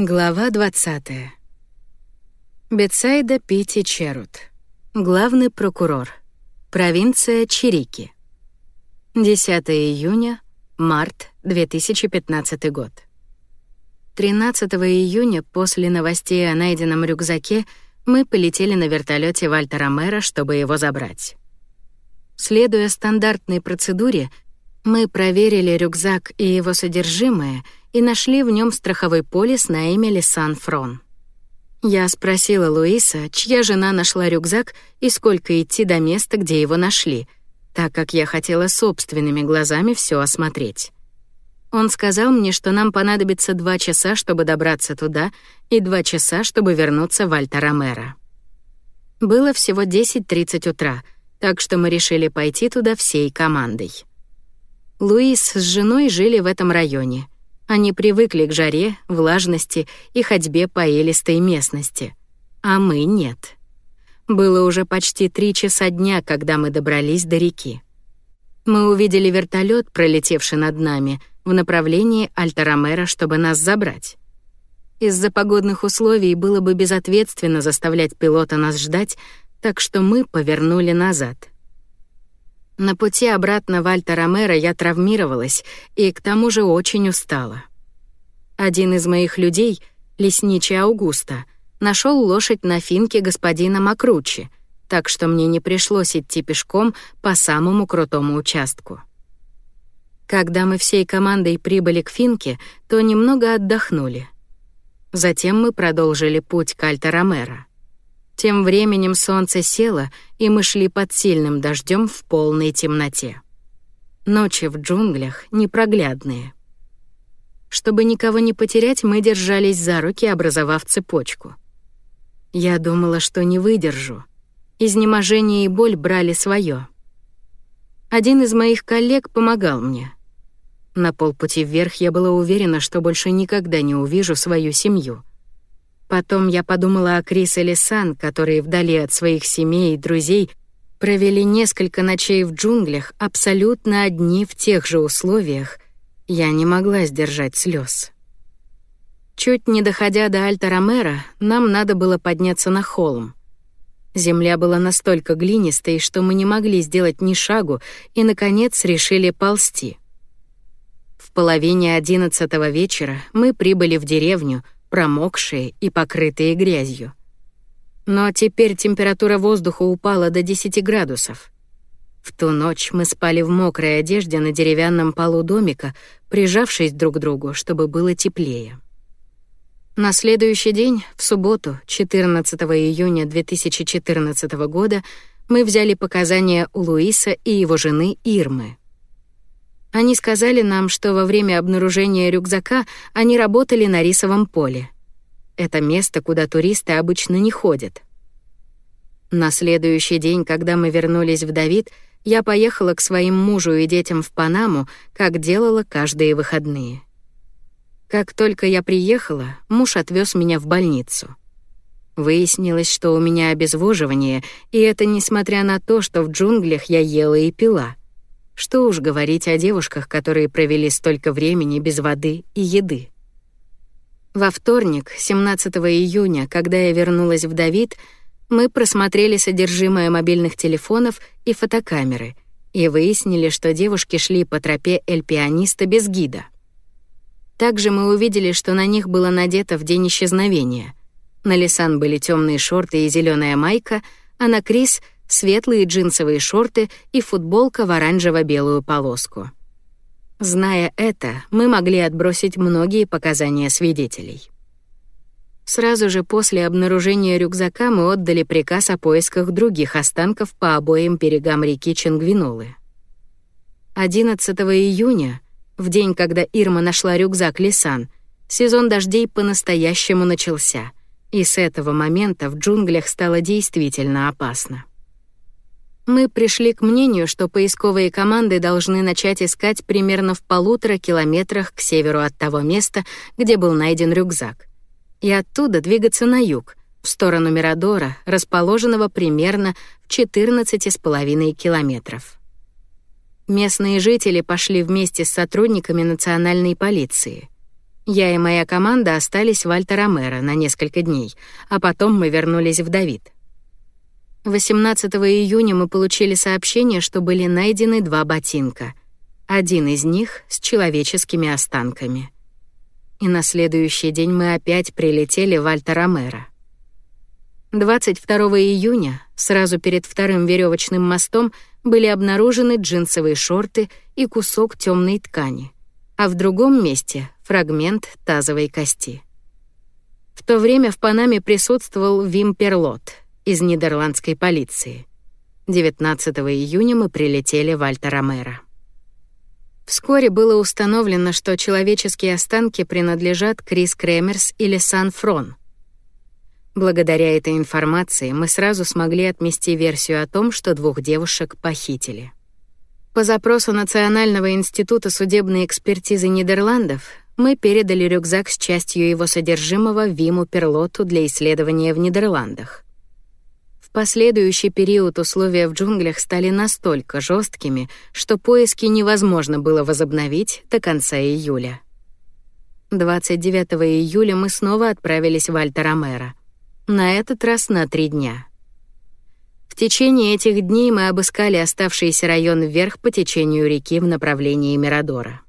Глава 20. Бетсайда Пити Черут. Главный прокурор. Провинция Чирики. 10 июня, март 2015 год. 13 июня после новостей о найденном рюкзаке мы полетели на вертолете Вальтера Мэра, чтобы его забрать. Следуя стандартной процедуре, мы проверили рюкзак и его содержимое и нашли в нем страховой полис на имя Лисан Фрон. Я спросила Луиса, чья жена нашла рюкзак и сколько идти до места, где его нашли, так как я хотела собственными глазами все осмотреть. Он сказал мне, что нам понадобится два часа, чтобы добраться туда, и два часа, чтобы вернуться в Альта-Ромеро. Было всего 10:30 утра, так что мы решили пойти туда всей командой. Луис с женой жили в этом районе. Они привыкли к жаре, влажности и ходьбе по элистой местности. А мы нет. Было уже почти три часа дня, когда мы добрались до реки. Мы увидели вертолет, пролетевший над нами, в направлении Альтарамера, чтобы нас забрать. Из-за погодных условий было бы безответственно заставлять пилота нас ждать, так что мы повернули назад — на пути обратно в Альта-Ромеро я травмировалась и к тому же очень устала. Один из моих людей, лесничий Аугуста, нашел лошадь на финке господина Макручи, так что мне не пришлось идти пешком по самому крутому участку. Когда мы всей командой прибыли к финке, то немного отдохнули. Затем мы продолжили путь к Альта-Ромеро. Тем временем солнце село, и мы шли под сильным дождем в полной темноте. Ночи в джунглях непроглядные. Чтобы никого не потерять, мы держались за руки, образовав цепочку. Я думала, что не выдержу. Изнеможение и боль брали свое. Один из моих коллег помогал мне. На полпути вверх я была уверена, что больше никогда не увижу свою семью — Потом я подумала о Крис и Лисан, которые вдали от своих семей и друзей провели несколько ночей в джунглях абсолютно одни в тех же условиях. Я не могла сдержать слез. Чуть не доходя до Альта-Ромеро, нам надо было подняться на холм. Земля была настолько глинистой, что мы не могли сделать ни шагу и, наконец, решили ползти. В половине одиннадцатого вечера мы прибыли в деревню — промокшие и покрытые грязью. Но теперь температура воздуха упала до 10 градусов. В ту ночь мы спали в мокрой одежде на деревянном полу домика, прижавшись друг к другу, чтобы было теплее. На следующий день, в субботу, 14 июня 2014 года, мы взяли показания у Луиса и его жены Ирмы. Они сказали нам, что во время обнаружения рюкзака они работали на рисовом поле. Это место, куда туристы обычно не ходят. На следующий день, когда мы вернулись в Давид, я поехала к своим мужу и детям в Панаму, как делала каждые выходные. Как только я приехала, муж отвез меня в больницу. Выяснилось, что у меня обезвоживание, и это несмотря на то, что в джунглях я ела и пила. Что уж говорить о девушках, которые провели столько времени без воды и еды. Во вторник, 17 июня, когда я вернулась в Давид, мы просмотрели содержимое мобильных телефонов и фотокамеры и выяснили, что девушки шли по тропе Эль-Пианиста без гида. Также мы увидели, что на них было надето в день исчезновения. На Лисан были темные шорты и зеленая майка, а на Крис — светлые джинсовые шорты и футболка в оранжево-белую полоску. Зная это, мы могли отбросить многие показания свидетелей. Сразу же после обнаружения рюкзака мы отдали приказ о поисках других останков по обоим берегам реки Чингвинулы. 11 июня, в день, когда Ирма нашла рюкзак Лисан, сезон дождей по-настоящему начался, и с этого момента в джунглях стало действительно опасно. Мы пришли к мнению, что поисковые команды должны начать искать примерно в полутора километрах к северу от того места, где был найден рюкзак. И оттуда двигаться на юг, в сторону Мирадора, расположенного примерно в 14,5 километров. Местные жители пошли вместе с сотрудниками национальной полиции. Я и моя команда остались в Альта-Ромеро на несколько дней, а потом мы вернулись в Давид. 18 июня мы получили сообщение, что были найдены два ботинка. Один из них с человеческими останками. И на следующий день мы опять прилетели в Альта-Ромеро. 22 июня, сразу перед вторым веревочным мостом, были обнаружены джинсовые шорты и кусок темной ткани, а в другом месте — фрагмент тазовой кости. В то время в Панаме присутствовал Вим Перлот из нидерландской полиции. 19 июня мы прилетели в Альта-Ромеро. Вскоре было установлено, что человеческие останки принадлежат Крис Кремерс или Сан Фрон — Благодаря этой информации мы сразу смогли отмести версию о том, что двух девушек похитили. По запросу Национального института судебной экспертизы Нидерландов мы передали рюкзак с частью его содержимого Виму Перлоту для исследования в Нидерландах. В последующий период условия в джунглях стали настолько жесткими, что поиски невозможно было возобновить до конца июля. 29 июля мы снова отправились в Альта-Ромеро на этот раз на три дня. В течение этих дней мы обыскали оставшийся район вверх по течению реки в направлении Мирадора.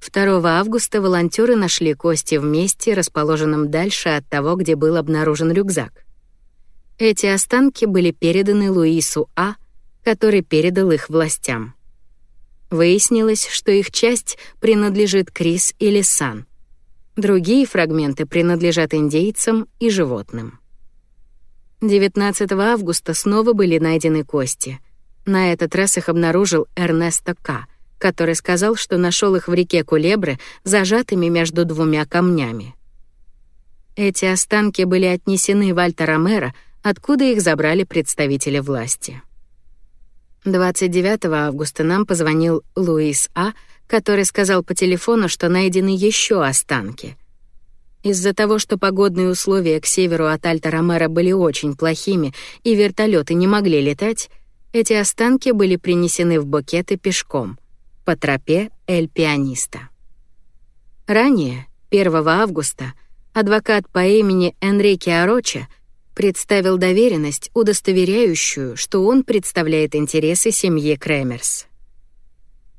2 августа волонтеры нашли кости в месте, расположенном дальше от того, где был обнаружен рюкзак. Эти останки были переданы Луису А, который передал их властям. Выяснилось, что их часть принадлежит Крис или Сан. Другие фрагменты принадлежат индейцам и животным. 19 августа снова были найдены кости. На этот раз их обнаружил Эрнесто К., который сказал, что нашел их в реке Кулебры, зажатыми между двумя камнями. Эти останки были отнесены в Альта-Ромеро, откуда их забрали представители власти. 29 августа нам позвонил Луис А., который сказал по телефону, что найдены еще останки. Из-за того, что погодные условия к северу от Альта-Ромеро были очень плохими и вертолеты не могли летать, эти останки были принесены в букеты пешком по тропе Эль-Пианиста. Ранее, 1 августа, адвокат по имени Энрике Ароча представил доверенность, удостоверяющую, что он представляет интересы семьи Кремерс.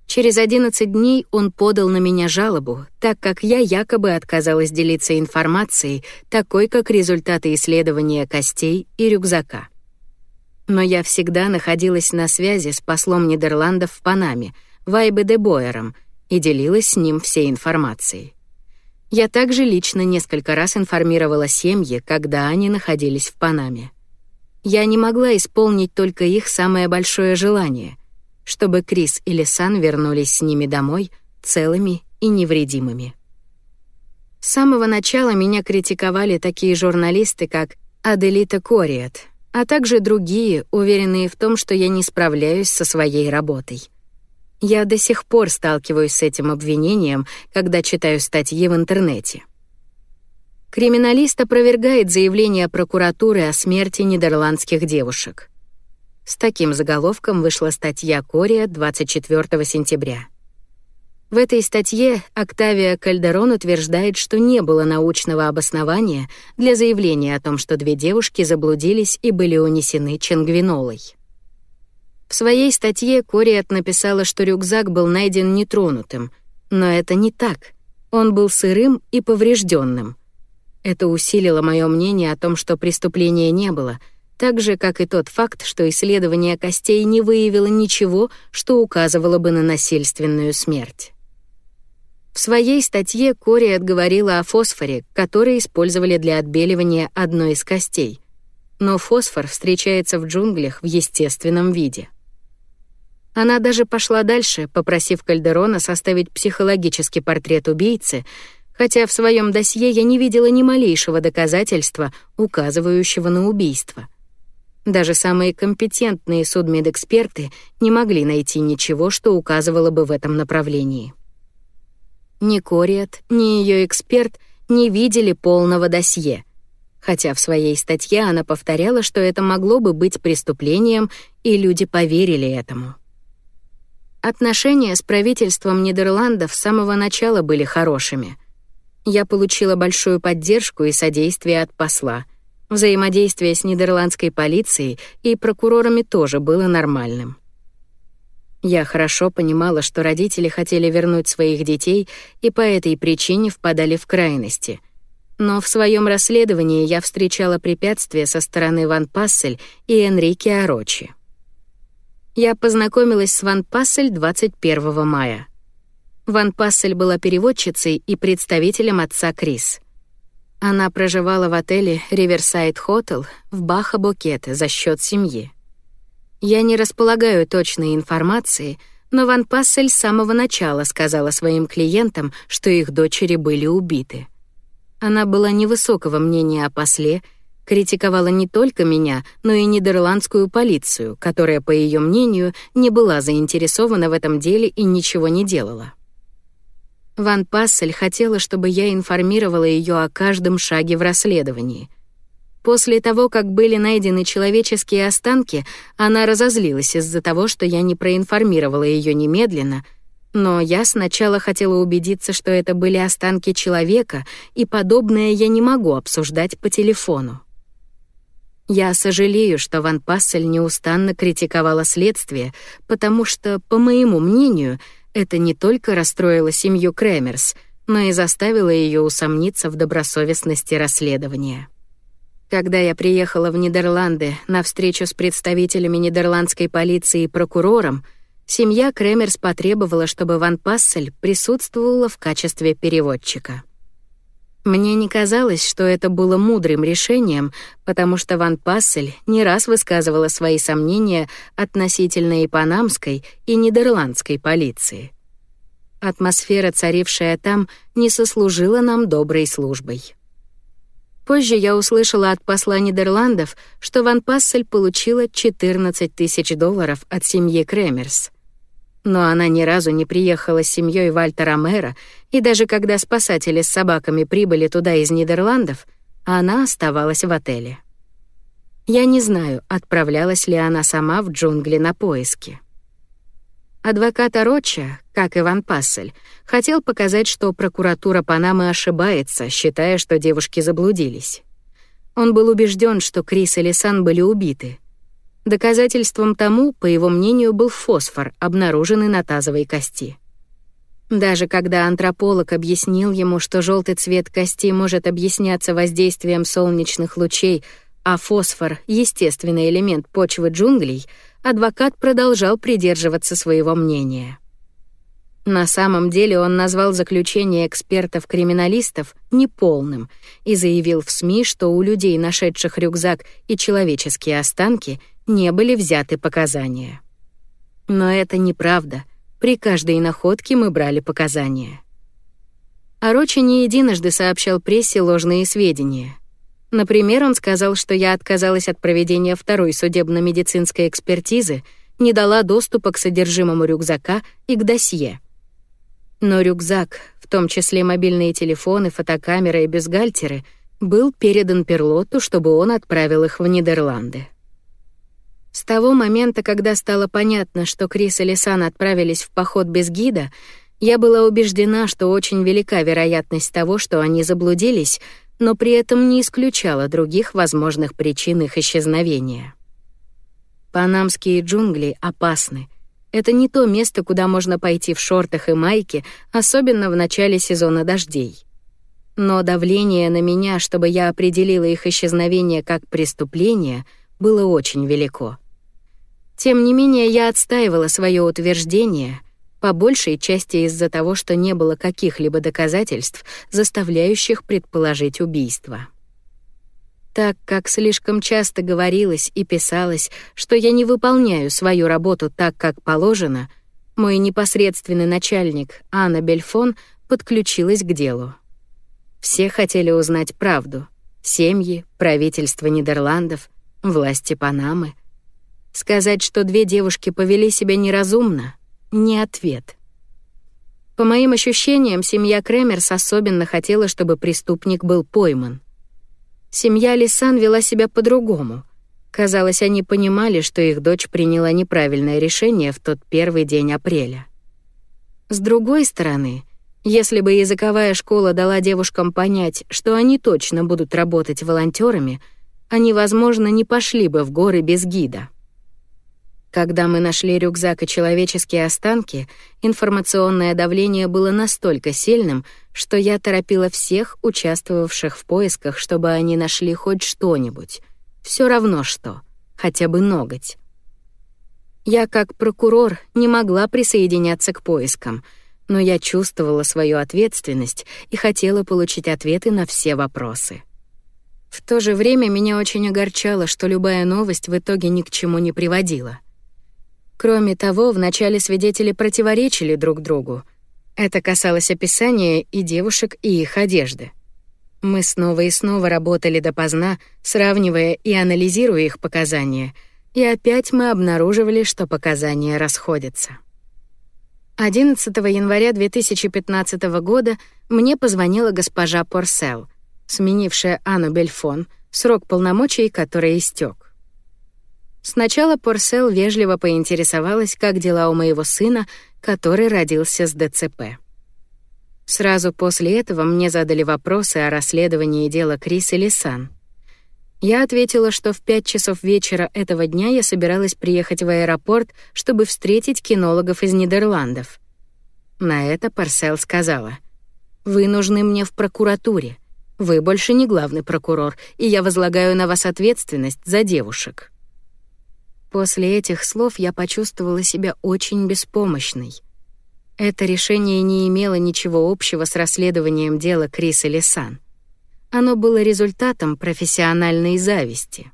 Через 11 дней он подал на меня жалобу, так как я якобы отказалась делиться информацией, такой как результаты исследования костей и рюкзака. Но я всегда находилась на связи с послом Нидерландов в Панаме, Вайбе де Бойером, и делилась с ним всей информацией. Я также лично несколько раз информировала семьи, когда они находились в Панаме. Я не могла исполнить только их самое большое желание чтобы Крис или Сан вернулись с ними домой целыми и невредимыми. С самого начала меня критиковали такие журналисты, как Аделита Кориет, а также другие, уверенные в том, что я не справляюсь со своей работой. Я до сих пор сталкиваюсь с этим обвинением, когда читаю статьи в интернете. Криминалист опровергает заявление прокуратуры о смерти нидерландских девушек. С таким заголовком вышла статья Кория 24 сентября. В этой статье Октавия Кальдерон утверждает, что не было научного обоснования для заявления о том, что две девушки заблудились и были унесены чангвинолой. В своей статье Кориат написала, что рюкзак был найден нетронутым, но это не так. Он был сырым и поврежденным. Это усилило мое мнение о том, что преступления не было — так же, как и тот факт, что исследование костей не выявило ничего, что указывало бы на насильственную смерть. В своей статье Кори отговорила о фосфоре, который использовали для отбеливания одной из костей. Но фосфор встречается в джунглях в естественном виде. Она даже пошла дальше, попросив Кальдерона составить психологический портрет убийцы, хотя в своем досье я не видела ни малейшего доказательства, указывающего на убийство — даже самые компетентные судмедэксперты не могли найти ничего, что указывало бы в этом направлении. Ни Кориат, ни ее эксперт не видели полного досье, хотя в своей статье она повторяла, что это могло бы быть преступлением, и люди поверили этому. Отношения с правительством Нидерландов с самого начала были хорошими, Я получила большую поддержку и содействие от посла. Взаимодействие с нидерландской полицией и прокурорами тоже было нормальным. Я хорошо понимала, что родители хотели вернуть своих детей и по этой причине впадали в крайности. Но в своем расследовании я встречала препятствия со стороны Ван Пассель и Энрике Арочи. Я познакомилась с Ван Пассель 21 мая. Ван Пассель была переводчицей и представителем отца Крис. Она проживала в отеле Riverside Hotel в Баха-Букете за счет семьи. Я не располагаю точной информации, но Ван Пассель с самого начала сказала своим клиентам, что их дочери были убиты. Она была невысокого мнения о после, критиковала не только меня, но и нидерландскую полицию, которая, по ее мнению, не была заинтересована в этом деле и ничего не делала. Ван Пассель хотела, чтобы я информировала ее о каждом шаге в расследовании — После того, как были найдены человеческие останки, она разозлилась из-за того, что я не проинформировала ее немедленно, но я сначала хотела убедиться, что это были останки человека, и подобное я не могу обсуждать по телефону. Я сожалею, что Ван Пассель неустанно критиковала следствие, потому что, по моему мнению, это не только расстроило семью Кремерс, но и заставило ее усомниться в добросовестности расследования. Когда я приехала в Нидерланды на встречу с представителями нидерландской полиции и прокурором, семья Кремерс потребовала, чтобы Ван Пассель присутствовала в качестве переводчика. Мне не казалось, что это было мудрым решением, потому что Ван Пассель не раз высказывала свои сомнения относительно и панамской, и нидерландской полиции. Атмосфера, царившая там, не сослужила нам доброй службой. Позже я услышала от посла Нидерландов, что Ван Пассель получила 14 тысяч долларов от семьи Кремерс. Но она ни разу не приехала с семьей Вальтера Мэра, и даже когда спасатели с собаками прибыли туда из Нидерландов, она оставалась в отеле. Я не знаю, отправлялась ли она сама в джунгли на поиски. Адвокат Ороча, как Иван Пассель, хотел показать, что прокуратура Панамы ошибается, считая, что девушки заблудились. Он был убежден, что Крис и Лисан были убиты. Доказательством тому, по его мнению, был фосфор, обнаруженный на тазовой кости. Даже когда антрополог объяснил ему, что желтый цвет кости может объясняться воздействием солнечных лучей, а фосфор — естественный элемент почвы джунглей — адвокат продолжал придерживаться своего мнения. На самом деле он назвал заключение экспертов-криминалистов неполным и заявил в СМИ, что у людей, нашедших рюкзак и человеческие останки, не были взяты показания. Но это неправда. При каждой находке мы брали показания. Орочи не единожды сообщал прессе ложные сведения. Например, он сказал, что я отказалась от проведения второй судебно-медицинской экспертизы, не дала доступа к содержимому рюкзака и к досье. Но рюкзак, в том числе мобильные телефоны, фотокамеры и бюстгальтеры, был передан Перлоту, чтобы он отправил их в Нидерланды. С того момента, когда стало понятно, что Крис и Лисан отправились в поход без гида, я была убеждена, что очень велика вероятность того, что они заблудились, но при этом не исключала других возможных причин их исчезновения. Панамские джунгли опасны. Это не то место, куда можно пойти в шортах и майке, особенно в начале сезона дождей. Но давление на меня, чтобы я определила их исчезновение как преступление, было очень велико. Тем не менее, я отстаивала свое утверждение — по большей части из-за того, что не было каких-либо доказательств, заставляющих предположить убийство. Так как слишком часто говорилось и писалось, что я не выполняю свою работу так, как положено, мой непосредственный начальник, Анна Бельфон, подключилась к делу. Все хотели узнать правду. Семьи, правительство Нидерландов, власти Панамы. Сказать, что две девушки повели себя неразумно, не ответ. По моим ощущениям, семья Кремерс особенно хотела, чтобы преступник был пойман. Семья Лисан вела себя по-другому. Казалось, они понимали, что их дочь приняла неправильное решение в тот первый день апреля. С другой стороны, Если бы языковая школа дала девушкам понять, что они точно будут работать волонтерами, они, возможно, не пошли бы в горы без гида. Когда мы нашли рюкзак и человеческие останки, информационное давление было настолько сильным, что я торопила всех участвовавших в поисках, чтобы они нашли хоть что-нибудь. Все равно что, хотя бы ноготь. Я, как прокурор, не могла присоединяться к поискам, но я чувствовала свою ответственность и хотела получить ответы на все вопросы. В то же время меня очень огорчало, что любая новость в итоге ни к чему не приводила — Кроме того, вначале свидетели противоречили друг другу. Это касалось описания и девушек, и их одежды. Мы снова и снова работали допоздна, сравнивая и анализируя их показания, и опять мы обнаруживали, что показания расходятся. 11 января 2015 года мне позвонила госпожа Порсел, сменившая Анну Бельфон, срок полномочий которой истек. Сначала Порсел вежливо поинтересовалась, как дела у моего сына, который родился с ДЦП. Сразу после этого мне задали вопросы о расследовании дела Крис и Лисан. Я ответила, что в пять часов вечера этого дня я собиралась приехать в аэропорт, чтобы встретить кинологов из Нидерландов. На это Парсел сказала, «Вы нужны мне в прокуратуре. Вы больше не главный прокурор, и я возлагаю на вас ответственность за девушек». После этих слов я почувствовала себя очень беспомощной. Это решение не имело ничего общего с расследованием дела Криса Лесан. Оно было результатом профессиональной зависти.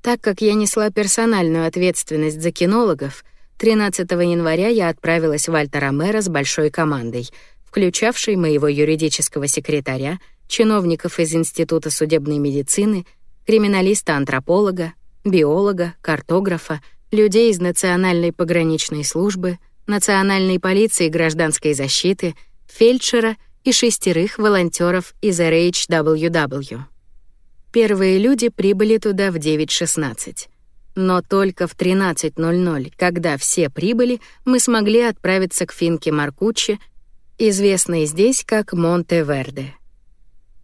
Так как я несла персональную ответственность за кинологов, 13 января я отправилась в Альта-Ромеро с большой командой, включавшей моего юридического секретаря, чиновников из Института судебной медицины, криминалиста-антрополога, биолога, картографа, людей из Национальной пограничной службы, Национальной полиции и гражданской защиты, фельдшера и шестерых волонтеров из RHWW. Первые люди прибыли туда в 9.16. Но только в 13.00, когда все прибыли, мы смогли отправиться к Финке Маркуччи, известной здесь как Монте-Верде.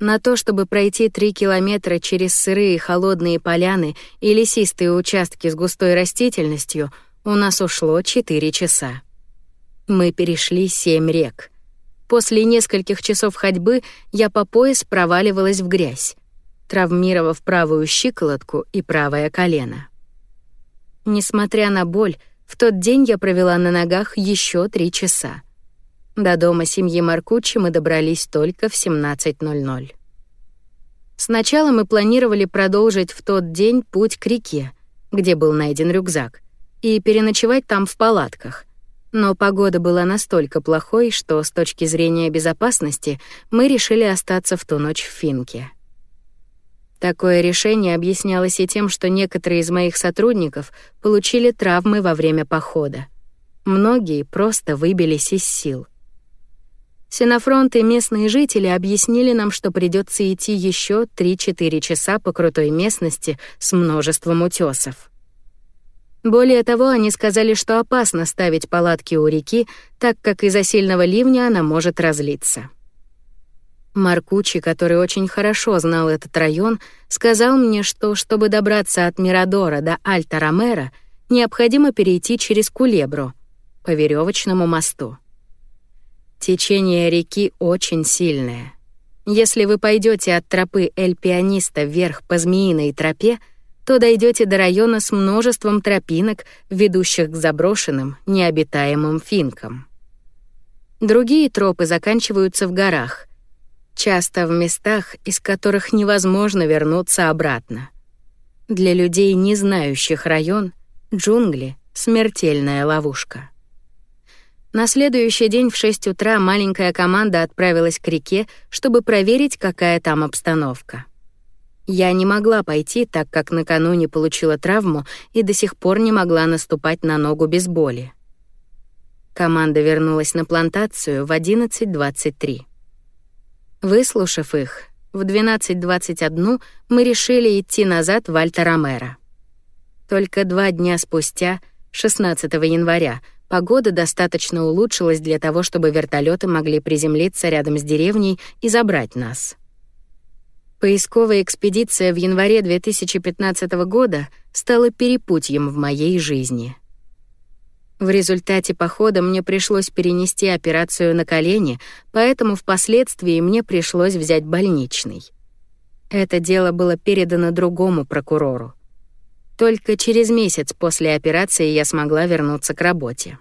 На то, чтобы пройти три километра через сырые холодные поляны и лесистые участки с густой растительностью, у нас ушло четыре часа. Мы перешли семь рек. После нескольких часов ходьбы я по пояс проваливалась в грязь, травмировав правую щиколотку и правое колено. Несмотря на боль, в тот день я провела на ногах еще три часа. До дома семьи Маркучи мы добрались только в 17.00. Сначала мы планировали продолжить в тот день путь к реке, где был найден рюкзак, и переночевать там в палатках. Но погода была настолько плохой, что с точки зрения безопасности мы решили остаться в ту ночь в Финке. Такое решение объяснялось и тем, что некоторые из моих сотрудников получили травмы во время похода. Многие просто выбились из сил — Синофронт и местные жители объяснили нам, что придется идти еще 3-4 часа по крутой местности с множеством утесов. Более того, они сказали, что опасно ставить палатки у реки, так как из-за сильного ливня она может разлиться. Маркучи, который очень хорошо знал этот район, сказал мне, что чтобы добраться от Мирадора до Альта-Ромеро, необходимо перейти через Кулебру по веревочному мосту. Течение реки очень сильное. Если вы пойдете от тропы Эль-Пианиста вверх по Змеиной тропе, то дойдете до района с множеством тропинок, ведущих к заброшенным, необитаемым финкам. Другие тропы заканчиваются в горах, часто в местах, из которых невозможно вернуться обратно. Для людей, не знающих район, джунгли — смертельная ловушка. На следующий день в 6 утра маленькая команда отправилась к реке, чтобы проверить, какая там обстановка. Я не могла пойти, так как накануне получила травму и до сих пор не могла наступать на ногу без боли. Команда вернулась на плантацию в 11.23. Выслушав их, в 12.21 мы решили идти назад в Альта-Ромеро. Только два дня спустя, 16 января, Погода достаточно улучшилась для того, чтобы вертолеты могли приземлиться рядом с деревней и забрать нас. Поисковая экспедиция в январе 2015 года стала перепутьем в моей жизни. В результате похода мне пришлось перенести операцию на колени, поэтому впоследствии мне пришлось взять больничный. Это дело было передано другому прокурору. Только через месяц после операции я смогла вернуться к работе.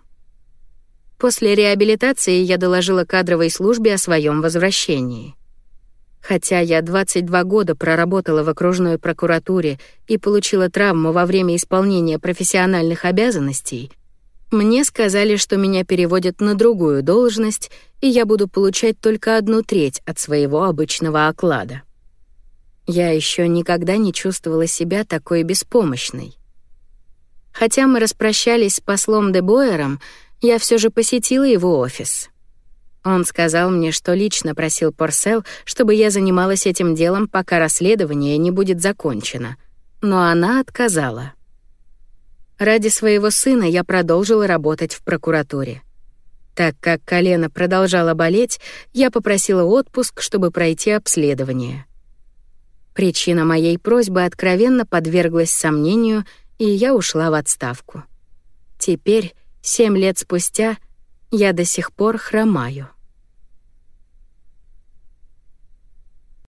После реабилитации я доложила кадровой службе о своем возвращении. Хотя я 22 года проработала в окружной прокуратуре и получила травму во время исполнения профессиональных обязанностей, мне сказали, что меня переводят на другую должность, и я буду получать только одну треть от своего обычного оклада. Я еще никогда не чувствовала себя такой беспомощной. Хотя мы распрощались с послом де Бойером, я все же посетила его офис. Он сказал мне, что лично просил Порсел, чтобы я занималась этим делом, пока расследование не будет закончено. Но она отказала. Ради своего сына я продолжила работать в прокуратуре. Так как колено продолжало болеть, я попросила отпуск, чтобы пройти обследование. Причина моей просьбы откровенно подверглась сомнению, и я ушла в отставку. Теперь, семь лет спустя, я до сих пор хромаю.